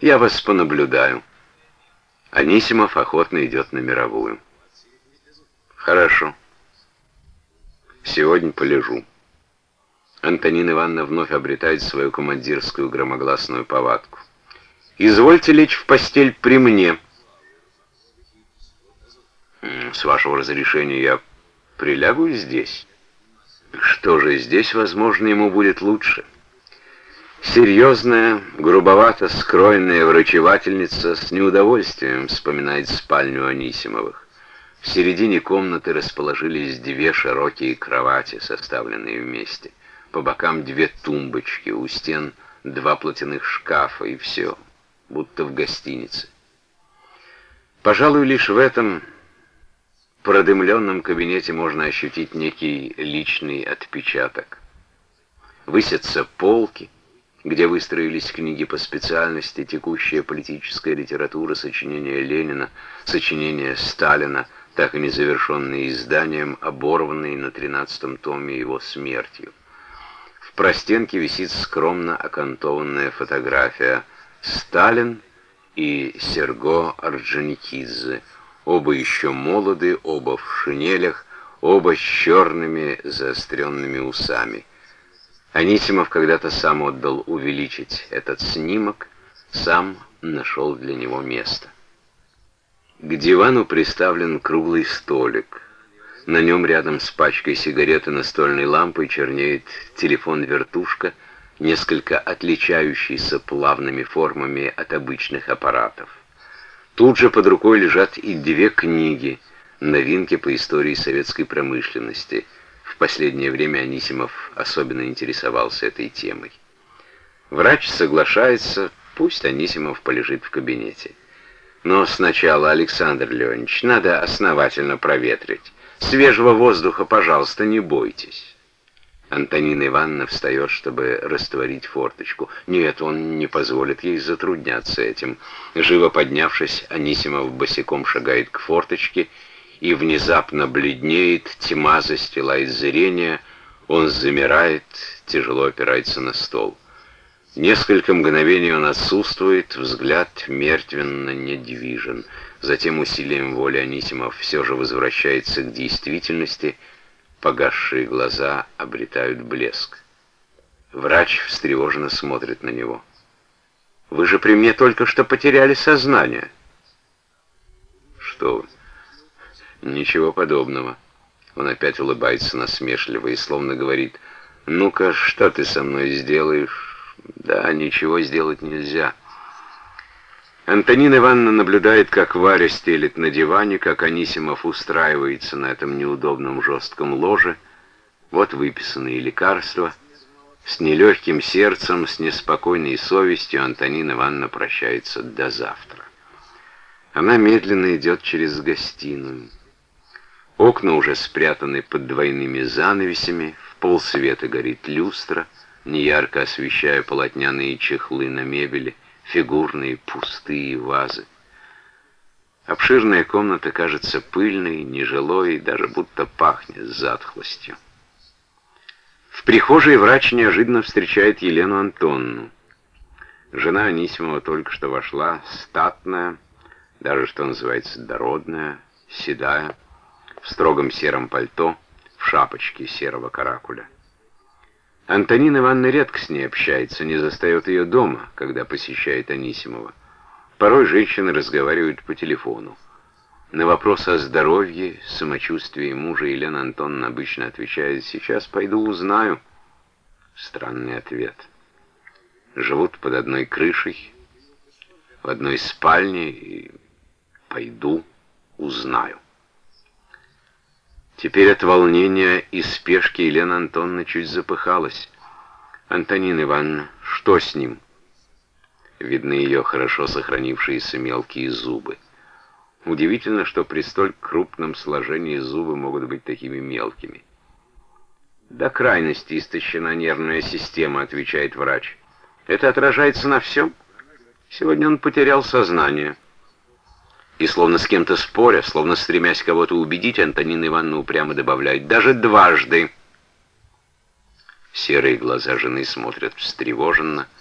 Я вас понаблюдаю. Анисимов охотно идет на мировую. Хорошо. Сегодня полежу. Антонина Ивановна вновь обретает свою командирскую громогласную повадку. «Извольте лечь в постель при мне». «С вашего разрешения я прилягу здесь». «Что же, здесь, возможно, ему будет лучше». Серьезная, грубовато скроенная врачевательница с неудовольствием вспоминает спальню Анисимовых. В середине комнаты расположились две широкие кровати, составленные вместе. По бокам две тумбочки, у стен два платяных шкафа, и все, будто в гостинице. Пожалуй, лишь в этом продымленном кабинете можно ощутить некий личный отпечаток. Высятся полки, где выстроились книги по специальности, текущая политическая литература, сочинения Ленина, сочинения Сталина, так и не завершенные изданием, оборванные на тринадцатом томе его смертью. В простенке висит скромно окантованная фотография Сталин и Серго Орджоникидзе. Оба еще молоды, оба в шинелях, оба с черными заостренными усами. Анисимов когда-то сам отдал увеличить этот снимок, сам нашел для него место. К дивану приставлен круглый столик. На нем рядом с пачкой сигарет и настольной лампой чернеет телефон-вертушка, несколько отличающийся плавными формами от обычных аппаратов. Тут же под рукой лежат и две книги, новинки по истории советской промышленности. Последнее время Анисимов особенно интересовался этой темой. Врач соглашается, пусть Анисимов полежит в кабинете. Но сначала, Александр Леонидович, надо основательно проветрить. Свежего воздуха, пожалуйста, не бойтесь. Антонина Ивановна встает, чтобы растворить форточку. Нет, он не позволит ей затрудняться этим. Живо поднявшись, Анисимов босиком шагает к форточке и внезапно бледнеет, тьма застилает зрение, он замирает, тяжело опирается на стол. Несколько мгновений он отсутствует, взгляд мертвенно недвижен. Затем усилием воли Анисимов все же возвращается к действительности, погасшие глаза обретают блеск. Врач встревоженно смотрит на него. «Вы же при мне только что потеряли сознание». «Что вы? Ничего подобного». Он опять улыбается насмешливо и словно говорит, «Ну-ка, что ты со мной сделаешь?» «Да, ничего сделать нельзя». Антонина Ивановна наблюдает, как Варя стелит на диване, как Анисимов устраивается на этом неудобном жестком ложе. Вот выписанные лекарства. С нелегким сердцем, с неспокойной совестью Антонина Ивановна прощается до завтра. Она медленно идет через гостиную. Окна уже спрятаны под двойными занавесями, в полсвета горит люстра, неярко освещая полотняные чехлы на мебели — фигурные пустые вазы. Обширная комната кажется пыльной, нежилой, даже будто пахнет затхлостью. В прихожей врач неожиданно встречает Елену Антонну. Жена Анисимова только что вошла, статная, даже, что называется, дородная, седая, в строгом сером пальто, в шапочке серого каракуля. Антонина Ивановна редко с ней общается, не застает ее дома, когда посещает Анисимова. Порой женщины разговаривают по телефону. На вопрос о здоровье, самочувствии мужа Елена Антоновна обычно отвечает «Сейчас пойду узнаю». Странный ответ. Живут под одной крышей, в одной спальне и пойду узнаю. Теперь от волнения и спешки Елена Антоновна чуть запыхалась. «Антонина Ивановна, что с ним?» Видны ее хорошо сохранившиеся мелкие зубы. Удивительно, что при столь крупном сложении зубы могут быть такими мелкими. «До крайности истощена нервная система», — отвечает врач. «Это отражается на всем. Сегодня он потерял сознание». И словно с кем-то споря, словно стремясь кого-то убедить, Антонина Ивановна упрямо добавляет «даже дважды». Серые глаза жены смотрят встревоженно, —